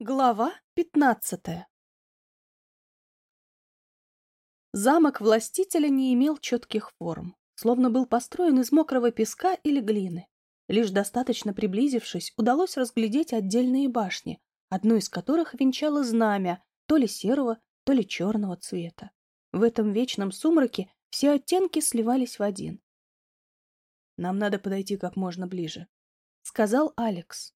Глава пятнадцатая Замок властителя не имел четких форм, словно был построен из мокрого песка или глины. Лишь достаточно приблизившись, удалось разглядеть отдельные башни, одну из которых венчало знамя то ли серого, то ли черного цвета. В этом вечном сумраке все оттенки сливались в один. «Нам надо подойти как можно ближе», — сказал Алекс.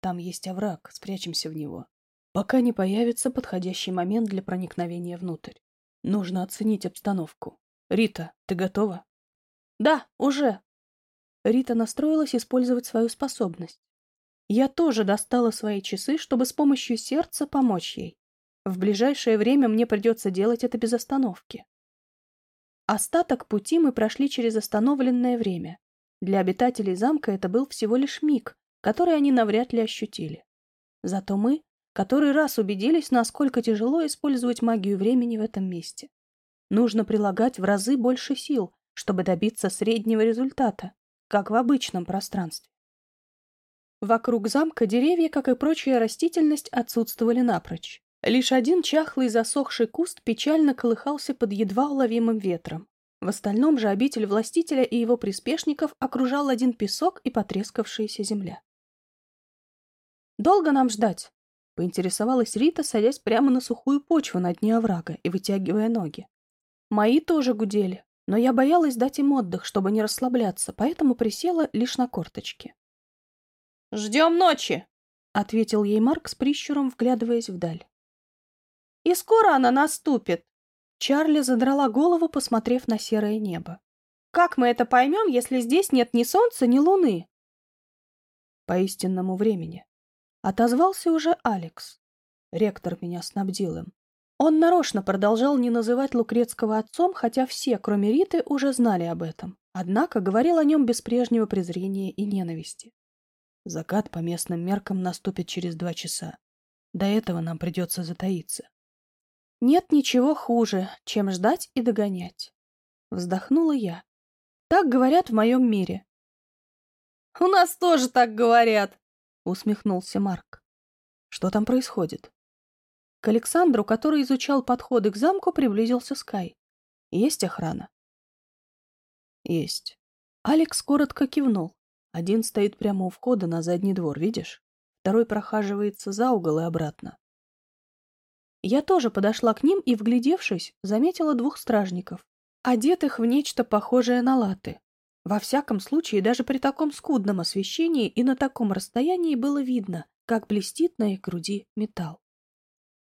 Там есть овраг, спрячемся в него. Пока не появится подходящий момент для проникновения внутрь. Нужно оценить обстановку. Рита, ты готова? Да, уже. Рита настроилась использовать свою способность. Я тоже достала свои часы, чтобы с помощью сердца помочь ей. В ближайшее время мне придется делать это без остановки. Остаток пути мы прошли через остановленное время. Для обитателей замка это был всего лишь миг, который они навряд ли ощутили. Зато мы который раз убедились, насколько тяжело использовать магию времени в этом месте. Нужно прилагать в разы больше сил, чтобы добиться среднего результата, как в обычном пространстве. Вокруг замка деревья, как и прочая растительность, отсутствовали напрочь. Лишь один чахлый засохший куст печально колыхался под едва уловимым ветром. В остальном же обитель властителя и его приспешников окружал один песок и потрескавшаяся земля. «Долго нам ждать?» — поинтересовалась Рита, садясь прямо на сухую почву на дне оврага и вытягивая ноги. Мои тоже гудели, но я боялась дать им отдых, чтобы не расслабляться, поэтому присела лишь на корточки. «Ждем ночи!» — ответил ей Марк с прищуром, вглядываясь вдаль. «И скоро она наступит!» Чарли задрала голову, посмотрев на серое небо. «Как мы это поймем, если здесь нет ни солнца, ни луны?» «По истинному времени», Отозвался уже Алекс. Ректор меня снабдил им. Он нарочно продолжал не называть Лукрецкого отцом, хотя все, кроме Риты, уже знали об этом. Однако говорил о нем без прежнего презрения и ненависти. Закат по местным меркам наступит через два часа. До этого нам придется затаиться. Нет ничего хуже, чем ждать и догонять. Вздохнула я. Так говорят в моем мире. «У нас тоже так говорят!» Усмехнулся Марк. Что там происходит? К Александру, который изучал подходы к замку, приблизился Скай. Есть охрана? Есть. Алекс коротко кивнул. Один стоит прямо у входа на задний двор, видишь? Второй прохаживается за угол и обратно. Я тоже подошла к ним и, вглядевшись, заметила двух стражников, одетых в нечто похожее на латы. Во всяком случае, даже при таком скудном освещении и на таком расстоянии было видно, как блестит на их груди металл.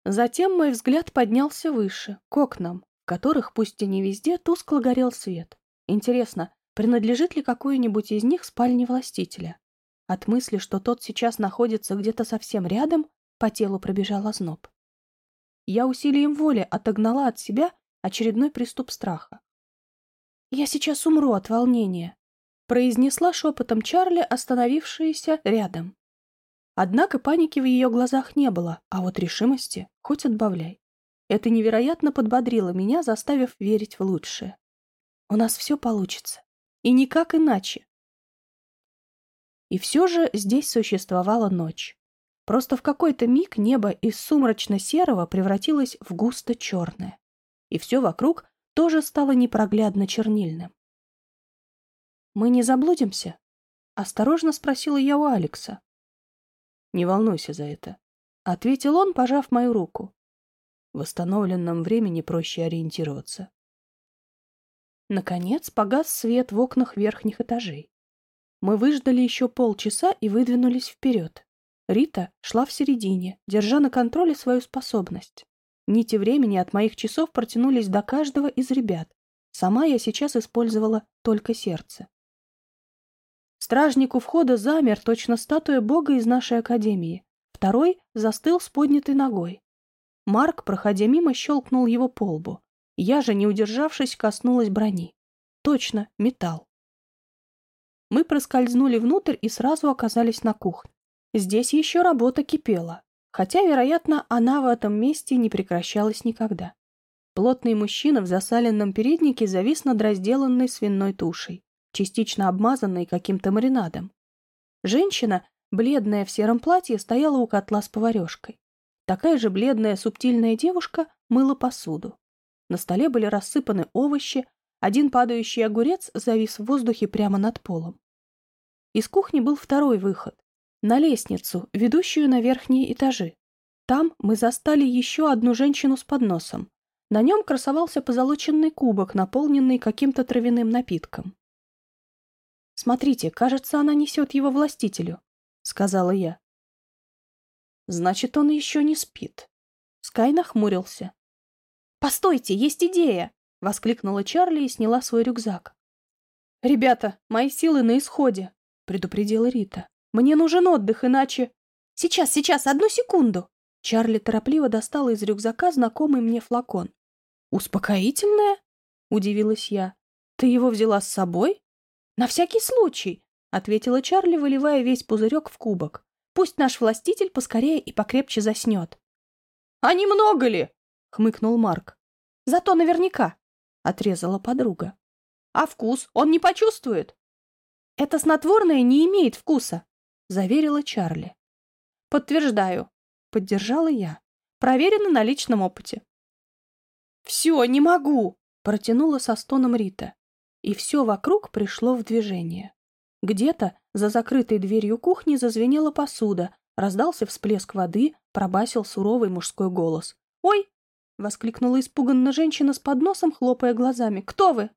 Затем мой взгляд поднялся выше, к окнам, в которых, пусть и не везде, тускло горел свет. Интересно, принадлежит ли какой-нибудь из них спальне властителя? От мысли, что тот сейчас находится где-то совсем рядом, по телу пробежал озноб. Я усилием воли отогнала от себя очередной приступ страха. «Я сейчас умру от волнения», — произнесла шепотом Чарли, остановившаяся рядом. Однако паники в ее глазах не было, а вот решимости хоть отбавляй. Это невероятно подбодрило меня, заставив верить в лучшее. У нас все получится. И никак иначе. И все же здесь существовала ночь. Просто в какой-то миг небо из сумрачно-серого превратилось в густо-черное. И все вокруг тоже стало непроглядно чернильным. «Мы не заблудимся?» — осторожно спросила я у Алекса. «Не волнуйся за это», — ответил он, пожав мою руку. В восстановленном времени проще ориентироваться. Наконец погас свет в окнах верхних этажей. Мы выждали еще полчаса и выдвинулись вперед. Рита шла в середине, держа на контроле свою способность. Нити времени от моих часов протянулись до каждого из ребят. Сама я сейчас использовала только сердце. Стражник у входа замер, точно статуя бога из нашей академии. Второй застыл с поднятой ногой. Марк, проходя мимо, щелкнул его по лбу. Я же, не удержавшись, коснулась брони. Точно, металл. Мы проскользнули внутрь и сразу оказались на кухне. Здесь еще работа кипела. Хотя, вероятно, она в этом месте не прекращалась никогда. Плотный мужчина в засаленном переднике завис над разделанной свиной тушей, частично обмазанной каким-то маринадом. Женщина, бледная в сером платье, стояла у котла с поварешкой. Такая же бледная субтильная девушка мыла посуду. На столе были рассыпаны овощи, один падающий огурец завис в воздухе прямо над полом. Из кухни был второй выход, на лестницу, ведущую на верхние этажи. Там мы застали еще одну женщину с подносом. На нем красовался позолоченный кубок, наполненный каким-то травяным напитком. «Смотрите, кажется, она несет его властителю», — сказала я. «Значит, он еще не спит». Скай нахмурился. «Постойте, есть идея!» — воскликнула Чарли и сняла свой рюкзак. «Ребята, мои силы на исходе», — предупредила Рита. «Мне нужен отдых, иначе...» «Сейчас, сейчас, одну секунду!» Чарли торопливо достала из рюкзака знакомый мне флакон. «Успокоительное?» — удивилась я. «Ты его взяла с собой?» «На всякий случай», — ответила Чарли, выливая весь пузырек в кубок. «Пусть наш властитель поскорее и покрепче заснет». «А немного ли?» — хмыкнул Марк. «Зато наверняка», — отрезала подруга. «А вкус он не почувствует?» «Это снотворное не имеет вкуса», — заверила Чарли. «Подтверждаю», — поддержала я. «Проверено на личном опыте». «Все, не могу!» — протянула со стоном Рита и все вокруг пришло в движение. Где-то за закрытой дверью кухни зазвенела посуда, раздался всплеск воды, пробасил суровый мужской голос. «Ой!» — воскликнула испуганно женщина с подносом, хлопая глазами. «Кто вы?»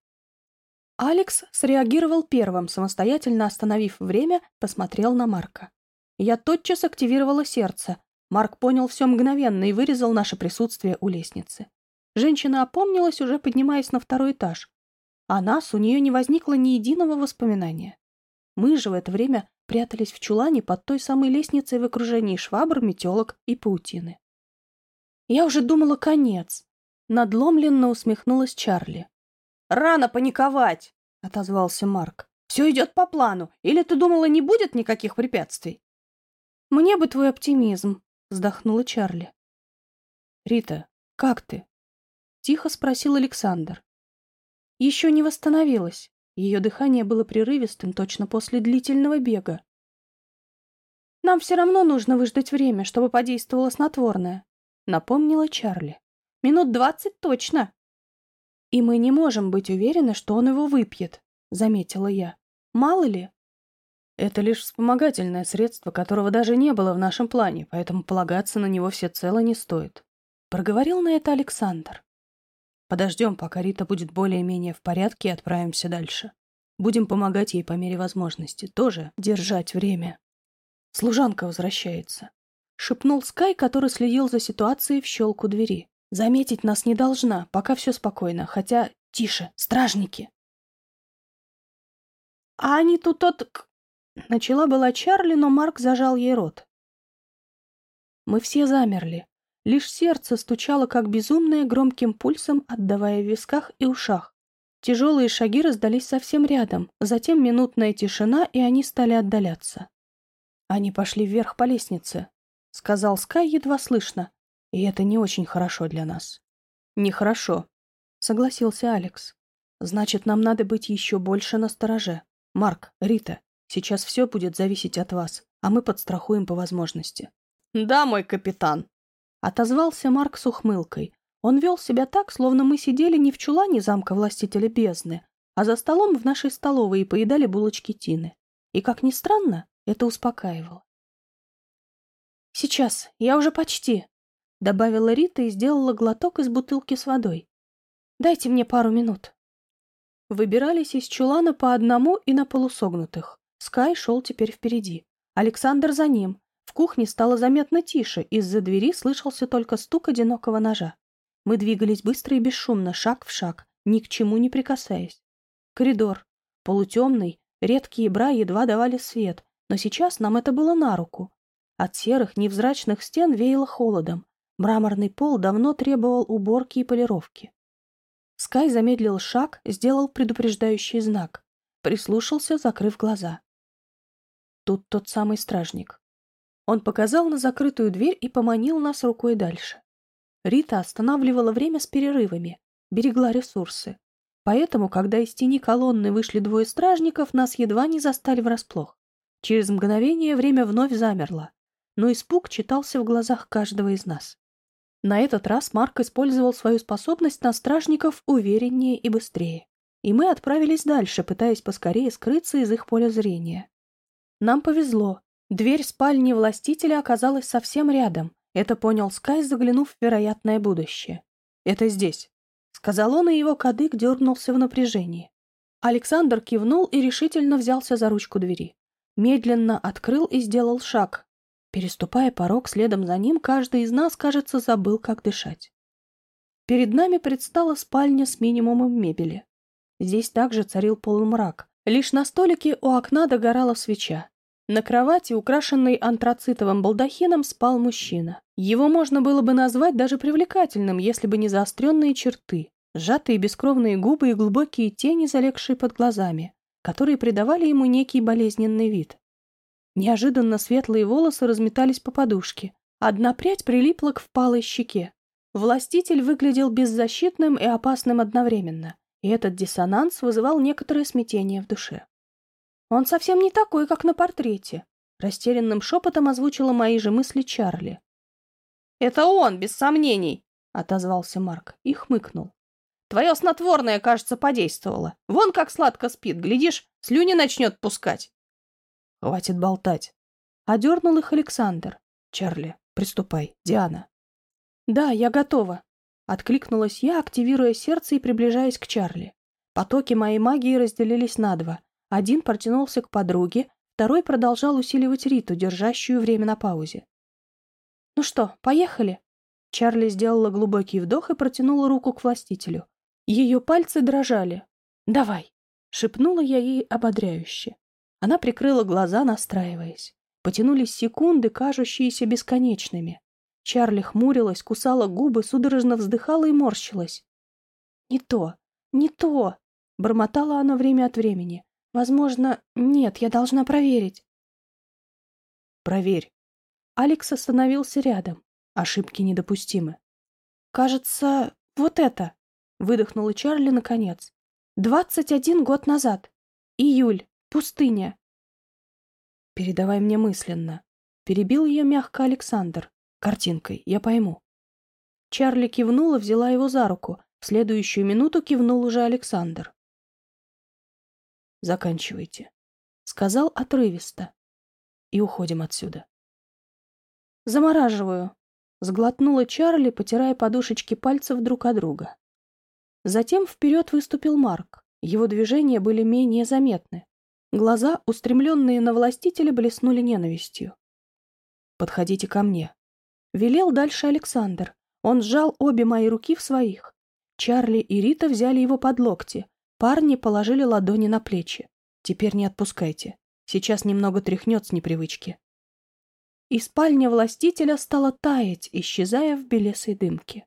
Алекс среагировал первым, самостоятельно остановив время, посмотрел на Марка. Я тотчас активировала сердце. Марк понял все мгновенно и вырезал наше присутствие у лестницы. Женщина опомнилась, уже поднимаясь на второй этаж. О нас у нее не возникло ни единого воспоминания. Мы же в это время прятались в чулане под той самой лестницей в окружении швабр, метелок и паутины. Я уже думала конец. Надломленно усмехнулась Чарли. «Рано паниковать!» — отозвался Марк. «Все идет по плану. Или ты думала, не будет никаких препятствий?» «Мне бы твой оптимизм», — вздохнула Чарли. «Рита, как ты?» — тихо спросил Александр еще не восстановилась. Ее дыхание было прерывистым точно после длительного бега. «Нам все равно нужно выждать время, чтобы подействовало снотворное», — напомнила Чарли. «Минут двадцать точно». «И мы не можем быть уверены, что он его выпьет», — заметила я. «Мало ли». «Это лишь вспомогательное средство, которого даже не было в нашем плане, поэтому полагаться на него всецело не стоит», — проговорил на это Александр. Подождем, пока Рита будет более-менее в порядке и отправимся дальше. Будем помогать ей по мере возможности. Тоже держать время. Служанка возвращается. Шепнул Скай, который следил за ситуацией в щелку двери. Заметить нас не должна, пока все спокойно. Хотя, тише, стражники. А они тут от... Начала была Чарли, но Марк зажал ей рот. Мы все замерли, Лишь сердце стучало как безумное громким пульсом, отдавая в висках и ушах. Тяжелые шаги раздались совсем рядом, затем минутная тишина, и они стали отдаляться. «Они пошли вверх по лестнице», — сказал Скай едва слышно. «И это не очень хорошо для нас». «Нехорошо», — согласился Алекс. «Значит, нам надо быть еще больше настороже. Марк, Рита, сейчас все будет зависеть от вас, а мы подстрахуем по возможности». «Да, мой капитан», Отозвался Марк с ухмылкой. Он вел себя так, словно мы сидели не в чулане замка властителя бездны, а за столом в нашей столовой и поедали булочки Тины. И, как ни странно, это успокаивало. «Сейчас, я уже почти», — добавила Рита и сделала глоток из бутылки с водой. «Дайте мне пару минут». Выбирались из чулана по одному и на полусогнутых. Скай шел теперь впереди. Александр за ним, в кухне стало заметно тише, из-за двери слышался только стук одинокого ножа. Мы двигались быстро и бесшумно, шаг в шаг, ни к чему не прикасаясь. Коридор. Полутемный, редкие бра едва давали свет, но сейчас нам это было на руку. От серых, невзрачных стен веяло холодом. Мраморный пол давно требовал уборки и полировки. Скай замедлил шаг, сделал предупреждающий знак. Прислушался, закрыв глаза. Тут тот самый стражник. Он показал на закрытую дверь и поманил нас рукой дальше. Рита останавливала время с перерывами, берегла ресурсы. Поэтому, когда из тени колонны вышли двое стражников, нас едва не застали врасплох. Через мгновение время вновь замерло. но испуг читался в глазах каждого из нас. На этот раз Марк использовал свою способность на стражников увереннее и быстрее. И мы отправились дальше, пытаясь поскорее скрыться из их поля зрения. Нам повезло. Дверь спальни властителя оказалась совсем рядом. Это понял Скай, заглянув в вероятное будущее. «Это здесь», — сказал он, и его кадык дернулся в напряжении. Александр кивнул и решительно взялся за ручку двери. Медленно открыл и сделал шаг. Переступая порог следом за ним, каждый из нас, кажется, забыл, как дышать. Перед нами предстала спальня с минимумом мебели. Здесь также царил полумрак. Лишь на столике у окна догорала свеча. На кровати, украшенной антрацитовым балдахином, спал мужчина. Его можно было бы назвать даже привлекательным, если бы не заостренные черты, сжатые бескровные губы и глубокие тени, залегшие под глазами, которые придавали ему некий болезненный вид. Неожиданно светлые волосы разметались по подушке. Одна прядь прилипла к впалой щеке. Властитель выглядел беззащитным и опасным одновременно, и этот диссонанс вызывал некоторое смятение в душе. «Он совсем не такой, как на портрете», — растерянным шепотом озвучила мои же мысли Чарли. «Это он, без сомнений», — отозвался Марк и хмыкнул. Твое снотворное, кажется, подействовало. Вон как сладко спит, глядишь, слюни начнет пускать. Хватит болтать. Одернул их Александр. Чарли, приступай. Диана. Да, я готова. Откликнулась я, активируя сердце и приближаясь к Чарли. Потоки моей магии разделились на два. Один протянулся к подруге, второй продолжал усиливать Риту, держащую время на паузе. «Ну что, поехали?» Чарли сделала глубокий вдох и протянула руку к властителю. Ее пальцы дрожали. «Давай!» — шепнула я ей ободряюще. Она прикрыла глаза, настраиваясь. Потянулись секунды, кажущиеся бесконечными. Чарли хмурилась, кусала губы, судорожно вздыхала и морщилась. «Не то, не то!» — бормотала она время от времени. «Возможно, нет, я должна проверить». «Проверь». Алекс остановился рядом. Ошибки недопустимы. «Кажется, вот это!» Выдохнула Чарли наконец. «Двадцать один год назад. Июль. Пустыня». «Передавай мне мысленно». Перебил ее мягко Александр. «Картинкой, я пойму». Чарли кивнула, взяла его за руку. В следующую минуту кивнул уже Александр. «Заканчивайте», — сказал отрывисто. «И уходим отсюда». «Замораживаю», — сглотнула Чарли, потирая подушечки пальцев друг от друга. Затем вперед выступил Марк. Его движения были менее заметны. Глаза, устремленные на властителя, блеснули ненавистью. «Подходите ко мне», — велел дальше Александр. Он сжал обе мои руки в своих. Чарли и Рита взяли его под локти. Парни положили ладони на плечи. «Теперь не отпускайте. Сейчас немного тряхнет с непривычки». И спальня властителя стала таять, исчезая в белесой дымке.